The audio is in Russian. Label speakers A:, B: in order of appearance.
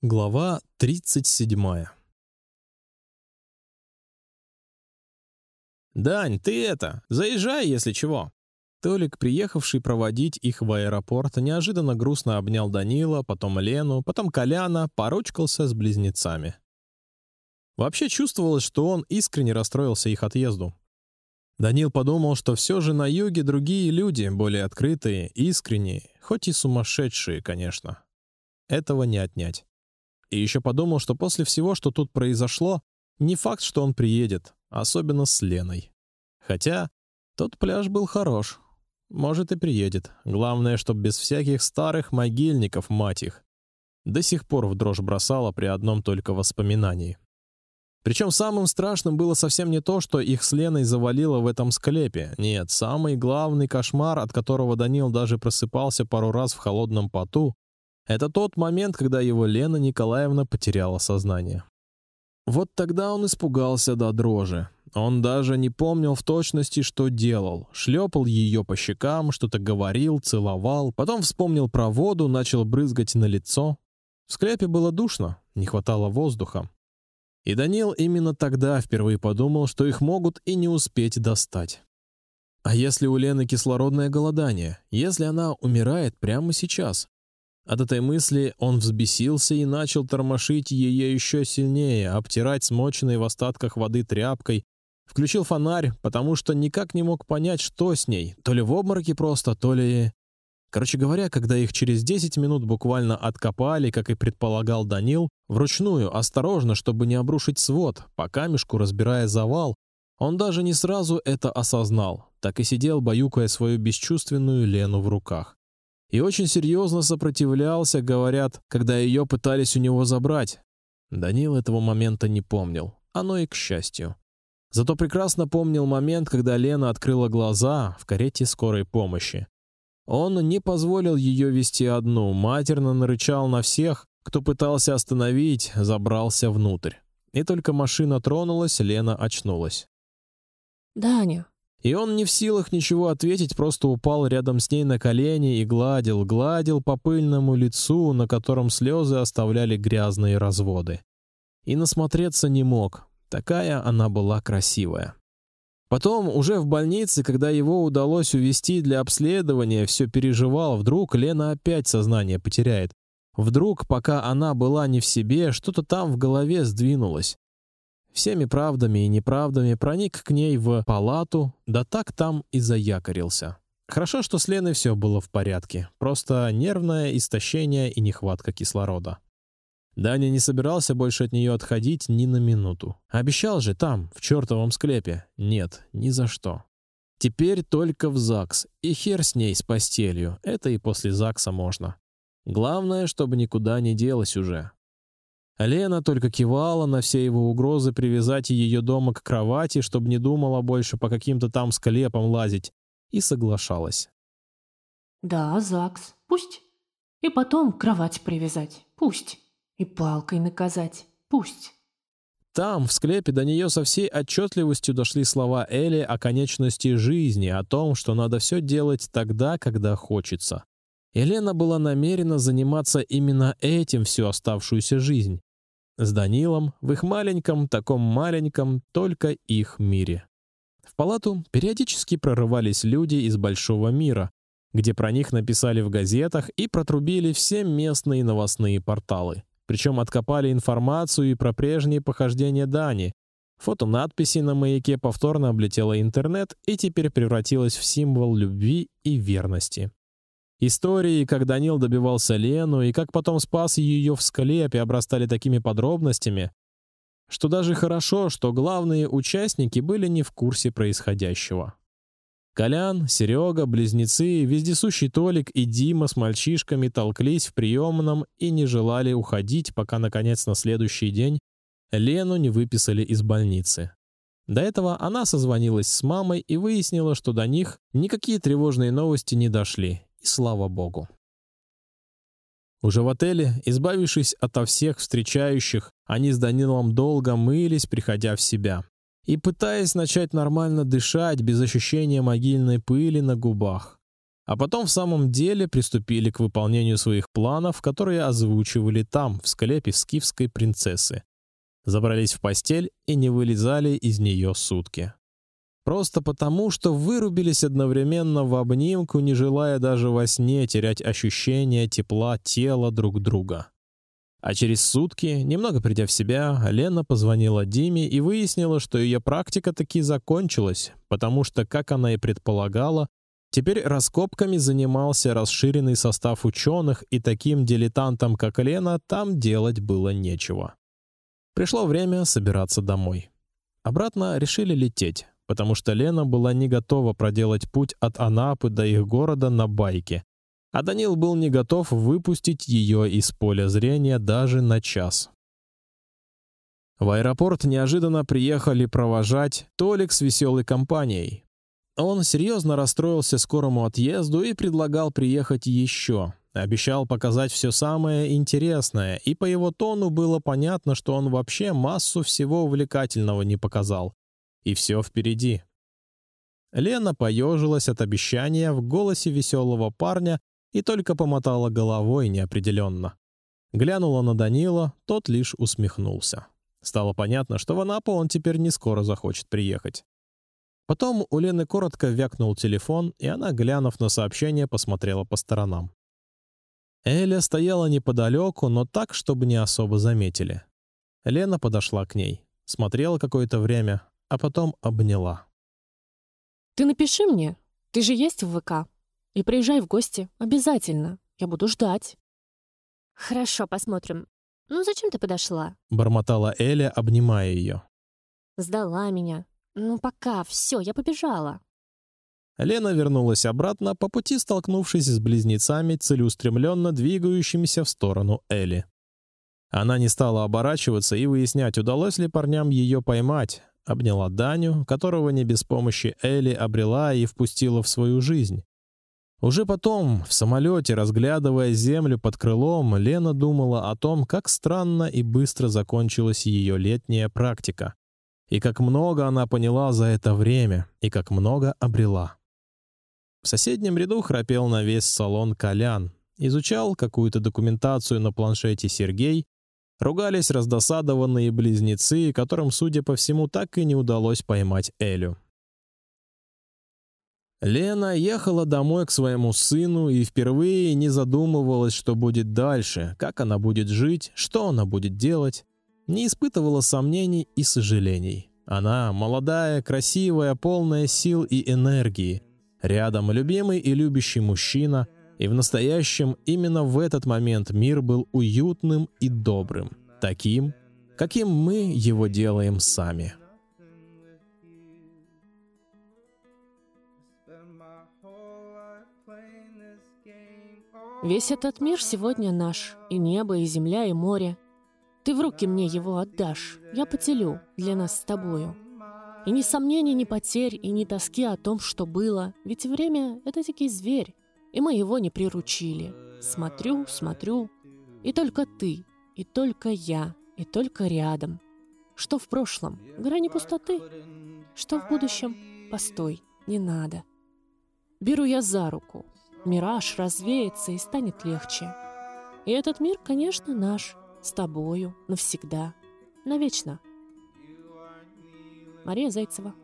A: Глава тридцать седьмая. Дань, ты это, заезжай, если чего. Толик, приехавший проводить их в аэропорт, неожиданно грустно обнял Данила, потом Лену, потом Коляна, поручкался с близнецами. Вообще чувствовалось, что он искренне расстроился их отъезду. Данил подумал, что все же на юге другие люди, более открытые, искренние, хоть и сумасшедшие, конечно. Этого не отнять. И еще подумал, что после всего, что тут произошло, не факт, что он приедет, особенно с Леной. Хотя тот пляж был хорош, может и приедет. Главное, чтоб без всяких старых могильников, мать их. До сих пор в дрожь бросала при одном только воспоминании. Причем самым страшным было совсем не то, что их с Леной завалило в этом склепе. Нет, самый главный кошмар, от которого Данил даже просыпался пару раз в холодном поту, это тот момент, когда его Лена Николаевна потеряла сознание. Вот тогда он испугался до дрожи. Он даже не помнил в точности, что делал. Шлепал ее по щекам, что-то говорил, целовал, потом вспомнил про воду, начал брызгать на лицо. В склепе было душно, не хватало воздуха. И Данил именно тогда впервые подумал, что их могут и не успеть достать. А если у Лены кислородное голодание? Если она умирает прямо сейчас? От этой мысли он взбесился и начал тормошить ее еще сильнее, обтирать смоченной в остатках воды тряпкой. Включил фонарь, потому что никак не мог понять, что с ней. То ли в обмороке просто, то ли... Короче говоря, когда их через 10 минут буквально откопали, как и предполагал Данил, вручную, осторожно, чтобы не обрушить свод, по камешку разбирая завал, он даже не сразу это осознал, так и сидел, баюкая свою бесчувственную Лену в руках и очень серьезно сопротивлялся, говорят, когда ее пытались у него забрать. Данил этого момента не помнил, оно и к счастью. Зато прекрасно помнил момент, когда Лена открыла глаза в карете скорой помощи. Он не позволил ее вести одну, матерно нарычал на всех, кто пытался остановить, забрался внутрь. И только машина тронулась, Лена очнулась.
B: Даня,
A: и он не в силах ничего ответить, просто упал рядом с ней на колени и гладил, гладил по пыльному лицу, на котором слезы оставляли грязные разводы. И насмотреться не мог. Такая она была красивая. Потом, уже в больнице, когда его удалось увести для обследования, все переживал. Вдруг Лена опять сознание потеряет. Вдруг, пока она была не в себе, что-то там в голове сдвинулось всеми правдами и неправдами проник к ней в палату, да так там и заякорился. Хорошо, что с Леной все было в порядке, просто нервное истощение и нехватка кислорода. Даня не собирался больше от нее отходить ни на минуту. Обещал же там, в чертовом склепе. Нет, ни за что. Теперь только в ЗАГС и хер с ней с постелью. Это и после ЗАГСа можно. Главное, чтобы никуда не делась уже. Лена только кивала на все его угрозы привязать ее дома к кровати, чтобы не думала больше по каким-то там склепам лазить, и соглашалась.
B: Да, ЗАГС, пусть. И потом кровать привязать, пусть. И палкой наказать, пусть.
A: Там, в склепе, до нее со всей отчетливостью дошли слова Эли о конечности жизни, о том, что надо все делать тогда, когда хочется. Елена была намерена заниматься именно этим всю оставшуюся жизнь с Данилом в их маленьком, таком маленьком, только их мире. В палату периодически прорывались люди из большого мира, где про них написали в газетах и протрубили все местные новостные порталы. Причем откопали информацию и про прежние похождения Дани. Фото надписи на маяке повторно облетело интернет и теперь превратилось в символ любви и верности. Истории, как Данил добивался Лену и как потом спас ее в склепе, обрастали такими подробностями, что даже хорошо, что главные участники были не в курсе происходящего. Колян, Серега, близнецы, вездесущий Толик и Дима с мальчишками толклись в приемном и не желали уходить, пока наконец на следующий день Лену не выписали из больницы. До этого она созвонилась с мамой и выяснила, что до них никакие тревожные новости не дошли, и слава богу. Уже в отеле, избавившись ото всех встречающих, они с Данилом долго мылись, приходя в себя и пытаясь начать нормально дышать без ощущения могильной пыли на губах. А потом в самом деле приступили к выполнению своих планов, которые озвучивали там, в склепе скифской принцессы. Забрались в постель и не вылезали из нее сутки. Просто потому, что вырубились одновременно в обнимку, не желая даже во сне терять ощущение тепла тела друг друга. А через сутки, немного придя в себя, Лена позвонила Диме и выяснила, что ее практика таки закончилась, потому что, как она и предполагала, теперь раскопками занимался расширенный состав ученых, и таким дилетантам, как Лена, там делать было нечего. Пришло время собираться домой. Обратно решили лететь потому что Лена была не готова проделать путь от Анапы до их города на байке, а Данил был не готов выпустить ее из поля зрения даже на час. В аэропорт неожиданно приехали провожать Толик с веселой компанией. Он серьезно расстроился скорому отъезду и предлагал приехать еще. Обещал показать все самое интересное, и по его тону было понятно, что он вообще массу всего увлекательного не показал и все впереди. Лена поежилась от обещания в голосе веселого парня и только помотала головой неопределенно. Глянула на Данила, тот лишь усмехнулся. Стало понятно, что в Анапу он теперь не скоро захочет приехать. Потом у Лены коротко вякнул телефон, и она, глянув на сообщение, посмотрела по сторонам. Эля стояла неподалеку, но так, чтобы не особо заметили. Лена подошла к ней, смотрела какое-то время, а потом обняла.
B: Ты напиши мне, ты же есть в ВК, и приезжай в гости обязательно. Я буду ждать.
C: Хорошо, посмотрим. Ну зачем ты подошла?
A: Бормотала Эля, обнимая ее.
C: Сдала меня. Ну пока, все, я побежала.
A: Лена вернулась обратно, по пути столкнувшись с близнецами, целеустремленно двигающимися в сторону Эли. Она не стала оборачиваться и выяснять, удалось ли парням ее поймать, обняла Даню, которого не без помощи Эли обрела и впустила в свою жизнь. Уже потом, в самолете, разглядывая землю под крылом, Лена думала о том, как странно и быстро закончилась ее летняя практика, и как много она поняла за это время, и как много обрела. В соседнем ряду храпел на весь салон Колян, изучал какую-то документацию на планшете Сергей, Ругались раздосадованные близнецы, которым, судя по всему, так и не удалось поймать Элю. Лена ехала домой к своему сыну и впервые не задумывалась, что будет дальше, как она будет жить, что она будет делать. Не испытывала сомнений и сожалений. Она молодая, красивая, полная сил и энергии. Рядом любимый и любящий мужчина, и в настоящем именно в этот момент мир был уютным и добрым, таким, каким мы его делаем сами.
B: Весь этот мир сегодня наш, и небо, и земля, и море. Ты в руки мне его отдашь, я поделю для нас с тобою. И ни сомнений, ни потерь, и ни тоски о том, что было, ведь время — это дикий зверь, и мы его не приручили. Смотрю, смотрю, и только ты, и только я, и только рядом. Что в прошлом? Грани пустоты. Что в будущем? Постой, не надо. Беру я за руку. Мираж развеется и станет легче. И этот мир, конечно, наш. С тобою, навсегда, навечно. Мария Зайцева